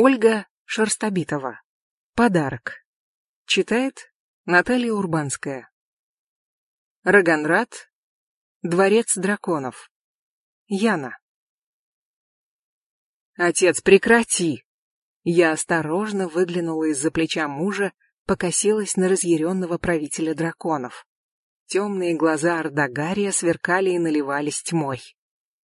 Ольга Шерстобитова. Подарок. Читает Наталья Урбанская. Роганрад. Дворец драконов. Яна. Отец, прекрати! Я осторожно выглянула из-за плеча мужа, покосилась на разъяренного правителя драконов. Темные глаза Ардагария сверкали и наливались тьмой.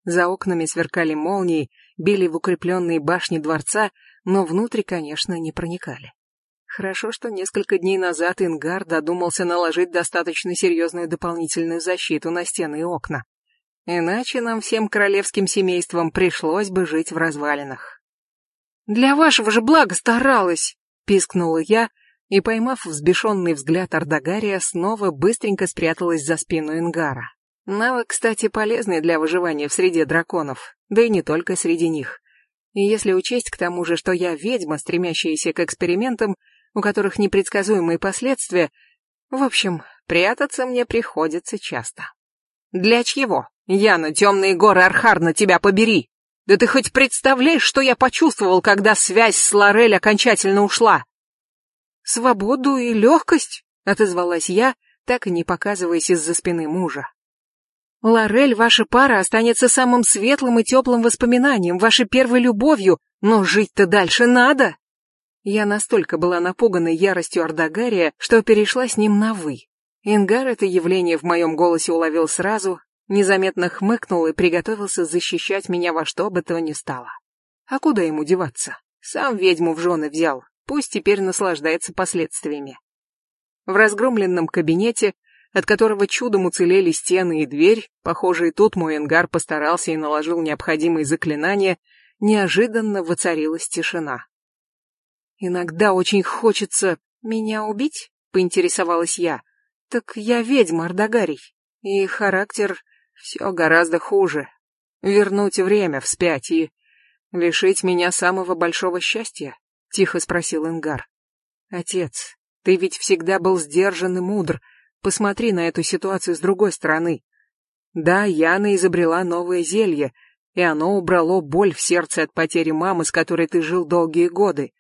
За окнами сверкали молнии, били в укрепленные башни дворца, но внутрь, конечно, не проникали. Хорошо, что несколько дней назад Ингар додумался наложить достаточно серьезную дополнительную защиту на стены и окна. Иначе нам всем королевским семействам пришлось бы жить в развалинах. «Для вашего же блага старалась!» — пискнула я, и, поймав взбешенный взгляд Ардагария, снова быстренько спряталась за спину Ингара. Навык, кстати, полезный для выживания в среде драконов, да и не только среди них. И если учесть к тому же, что я ведьма, стремящаяся к экспериментам, у которых непредсказуемые последствия, в общем, прятаться мне приходится часто. Для чего? Яна, темные горы Архарна, тебя побери! Да ты хоть представляешь, что я почувствовал, когда связь с Лорель окончательно ушла? Свободу и легкость, отозвалась я, так и не показываясь из-за спины мужа. Лорель, ваша пара останется самым светлым и теплым воспоминанием, вашей первой любовью, но жить-то дальше надо. Я настолько была напугана яростью Ардагария, что перешла с ним на «вы». Ингар это явление в моем голосе уловил сразу, незаметно хмыкнул и приготовился защищать меня во что бы то ни стало. А куда ему деваться? Сам ведьму в жены взял, пусть теперь наслаждается последствиями. В разгромленном кабинете от которого чудом уцелели стены и дверь, похоже, и тут мой энгар постарался и наложил необходимые заклинания, неожиданно воцарилась тишина. «Иногда очень хочется меня убить?» — поинтересовалась я. «Так я ведьма, Ардагарий, и характер все гораздо хуже. Вернуть время вспять и лишить меня самого большого счастья?» — тихо спросил Ингар. «Отец, ты ведь всегда был сдержан и мудр, Посмотри на эту ситуацию с другой стороны. Да, Яна изобрела новое зелье, и оно убрало боль в сердце от потери мамы, с которой ты жил долгие годы.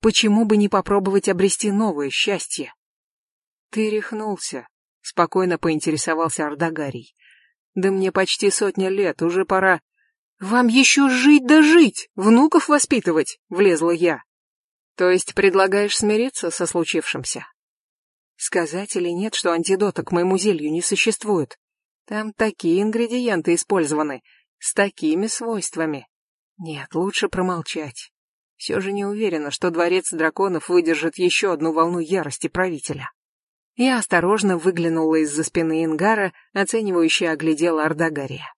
Почему бы не попробовать обрести новое счастье? Ты рехнулся, спокойно поинтересовался Ардагарий. Да мне почти сотня лет, уже пора. Вам еще жить да жить, внуков воспитывать, влезла я. То есть предлагаешь смириться со случившимся? Сказать или нет, что антидота к моему зелью не существует? Там такие ингредиенты использованы, с такими свойствами. Нет, лучше промолчать. Все же не уверена, что дворец драконов выдержит еще одну волну ярости правителя. Я осторожно выглянула из-за спины Ингара, оценивающе оглядела Ардагария.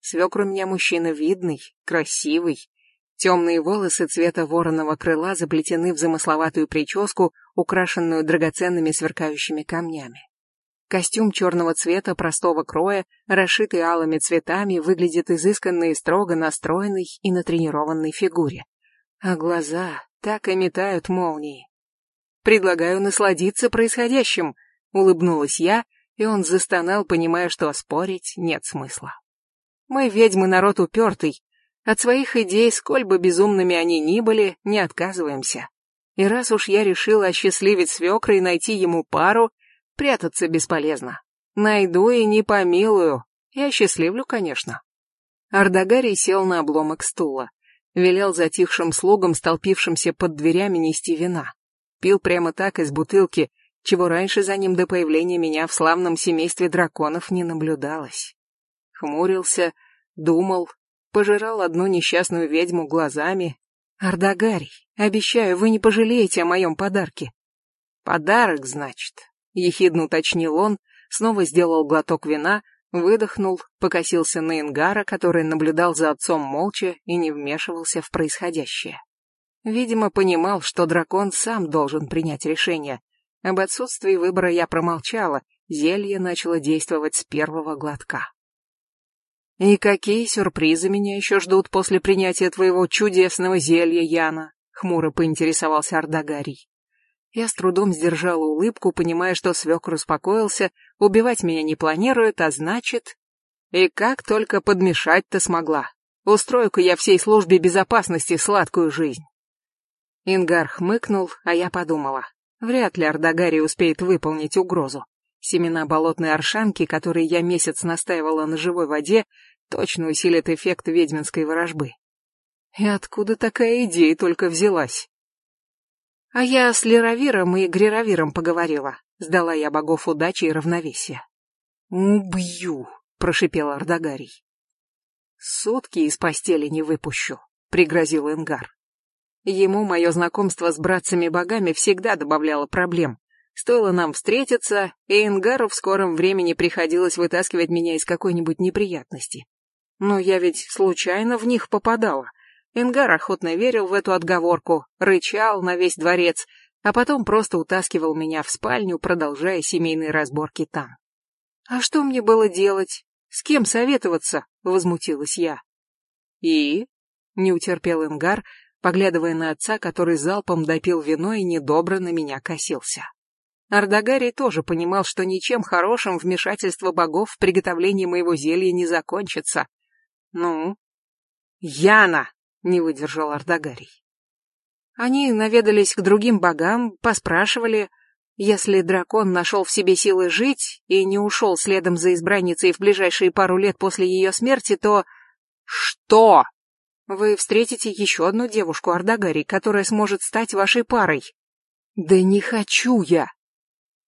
Свекр у меня мужчина видный, красивый, Темные волосы цвета вороного крыла заплетены в замысловатую прическу, украшенную драгоценными сверкающими камнями. Костюм черного цвета простого кроя, расшитый алыми цветами, выглядит изысканно и строго настроенной и натренированной фигуре. А глаза так и метают молнии. «Предлагаю насладиться происходящим», — улыбнулась я, и он застонал, понимая, что спорить нет смысла. «Мы ведьмы народ упертый, от своих идей, сколь бы безумными они ни были, не отказываемся. И раз уж я решила осчастливить свекра и найти ему пару, прятаться бесполезно. Найду и не помилую. И осчастливлю, конечно. Ардагарий сел на обломок стула. Велел затихшим слугам, столпившимся под дверями, нести вина. Пил прямо так из бутылки, чего раньше за ним до появления меня в славном семействе драконов не наблюдалось. Хмурился, думал, пожирал одну несчастную ведьму глазами. Ардагарий, обещаю, вы не пожалеете о моем подарке. Подарок, значит, ехидно уточнил он, снова сделал глоток вина, выдохнул, покосился на Ингара, который наблюдал за отцом молча и не вмешивался в происходящее. Видимо, понимал, что дракон сам должен принять решение. Об отсутствии выбора я промолчала, зелье начало действовать с первого глотка. «И какие сюрпризы меня еще ждут после принятия твоего чудесного зелья, Яна?» — хмуро поинтересовался Ардагарий. Я с трудом сдержала улыбку, понимая, что свекр успокоился, убивать меня не планирует, а значит... И как только подмешать-то смогла. Устрою-ка я всей службе безопасности сладкую жизнь. Ингар хмыкнул, а я подумала. Вряд ли Ардагари успеет выполнить угрозу. Семена болотной оршанки, которые я месяц настаивала на живой воде, точно усилят эффект ведьминской ворожбы. И откуда такая идея только взялась? А я с Леровиром и Греровиром поговорила. Сдала я богов удачи и равновесия. «Убью!» — прошипел Ардагарий. «Сутки из постели не выпущу», — пригрозил Энгар. Ему мое знакомство с братцами-богами всегда добавляло проблем. Стоило нам встретиться, и Энгару в скором времени приходилось вытаскивать меня из какой-нибудь неприятности. Но я ведь случайно в них попадала. Энгар охотно верил в эту отговорку, рычал на весь дворец, а потом просто утаскивал меня в спальню, продолжая семейные разборки там. А что мне было делать? С кем советоваться? Возмутилась я. И? Не утерпел Энгар, поглядывая на отца, который залпом допил вино и недобро на меня косился. Ардагарий тоже понимал, что ничем хорошим вмешательство богов в приготовление моего зелья не закончится. Ну? Яна! Не выдержал Ардагарий. Они наведались к другим богам, поспрашивали, если дракон нашел в себе силы жить и не ушел следом за избранницей в ближайшие пару лет после ее смерти, то... Что? Вы встретите еще одну девушку, Ардагари, которая сможет стать вашей парой. Да не хочу я.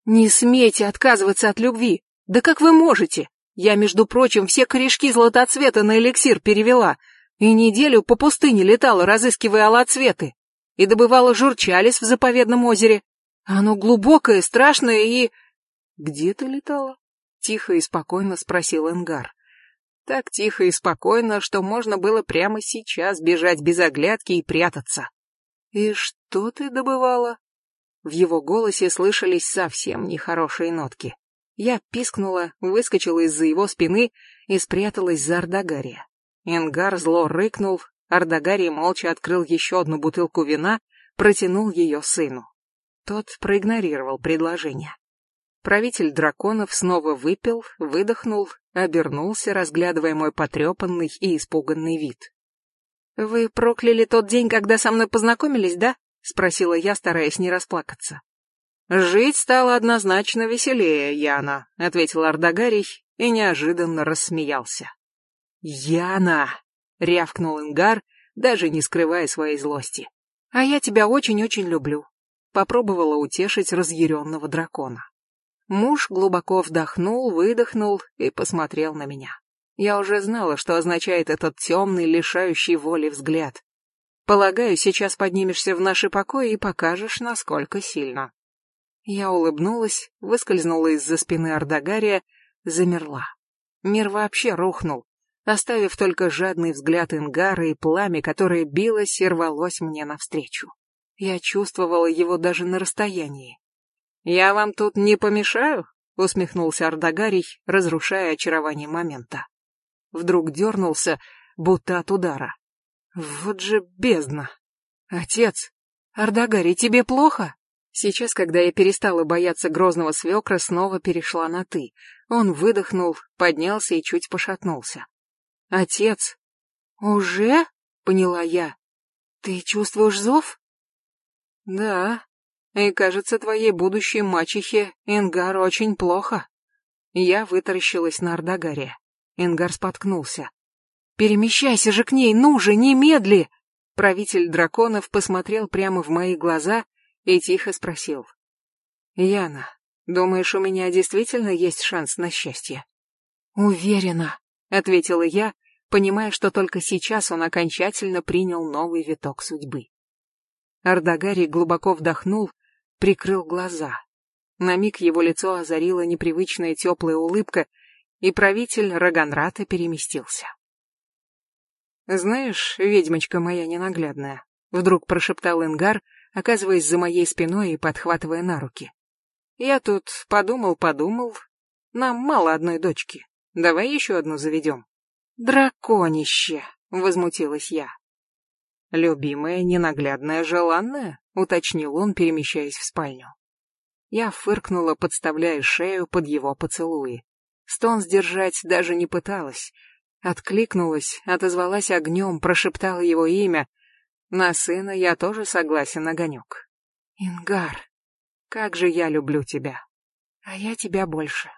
Не смейте отказываться от любви. Да как вы можете? Я, между прочим, все корешки золотоцвета на эликсир перевела и неделю по пустыне летала, разыскивая алоцветы, и добывала журчалис в заповедном озере, оно глубокое, страшное и... Где ты летала? Тихо и спокойно спросил Энгар. Так тихо и спокойно, что можно было прямо сейчас бежать без оглядки и прятаться. И что ты добывала? В его голосе слышались совсем нехорошие нотки. Я пискнула, выскочила из-за его спины и спряталась за Ардагария. Энгар зло рыкнул, Ардагарий молча открыл еще одну бутылку вина, протянул ее сыну. Тот проигнорировал предложение. Правитель драконов снова выпил, выдохнул, обернулся, разглядывая мой потрепанный и испуганный вид. «Вы прокляли тот день, когда со мной познакомились, да?» — спросила я, стараясь не расплакаться. «Жить стало однозначно веселее, Яна», — ответил Ардагарий и неожиданно рассмеялся. «Яна!» — рявкнул Ингар, даже не скрывая своей злости. «А я тебя очень-очень люблю попробовала утешить разъяренного дракона. Муж глубоко вдохнул, выдохнул и посмотрел на меня. Я уже знала, что означает этот темный, лишающий воли взгляд. Полагаю, сейчас поднимешься в наши покои и покажешь, насколько сильно. Я улыбнулась, выскользнула из-за спины Ардагария, замерла. Мир вообще рухнул, оставив только жадный взгляд Ингара и пламя, которое билось и рвалось мне навстречу. Я чувствовала его даже на расстоянии. «Я вам тут не помешаю?» — усмехнулся Ардагарий, разрушая очарование момента. Вдруг дернулся, будто от удара. «Вот же бездна! Отец! Ардагарий, тебе плохо?» Сейчас, когда я перестала бояться грозного свекра, снова перешла на «ты». Он выдохнул, поднялся и чуть пошатнулся. «Отец!» «Уже?» — поняла я. «Ты чувствуешь зов?» Да, и кажется, твоей будущей мачехе Ингар очень плохо. Я вытаращилась на Ардагаре. Ингар споткнулся. Перемещайся же к ней, ну же, немедли! Правитель драконов посмотрел прямо в мои глаза и тихо спросил. Яна, думаешь, у меня действительно есть шанс на счастье? Уверена, ответила я, понимая, что только сейчас он окончательно принял новый виток судьбы. Ардагарий глубоко вдохнул, прикрыл глаза. На миг его лицо озарила непривычная теплая улыбка, и правитель Раганрата переместился. «Знаешь, ведьмочка моя ненаглядная», — вдруг прошептал Ингар, оказываясь за моей спиной и подхватывая на руки. «Я тут подумал-подумал. Нам мало одной дочки. Давай еще одну заведем». «Драконище!» — возмутилась я. «Любимая, ненаглядная, желанная?» — уточнил он, перемещаясь в спальню. Я фыркнула, подставляя шею под его поцелуи. Стон сдержать даже не пыталась. Откликнулась, отозвалась огнем, прошептала его имя, На сына я тоже согласен, огонек. Ингар, как же я люблю тебя. А я тебя больше.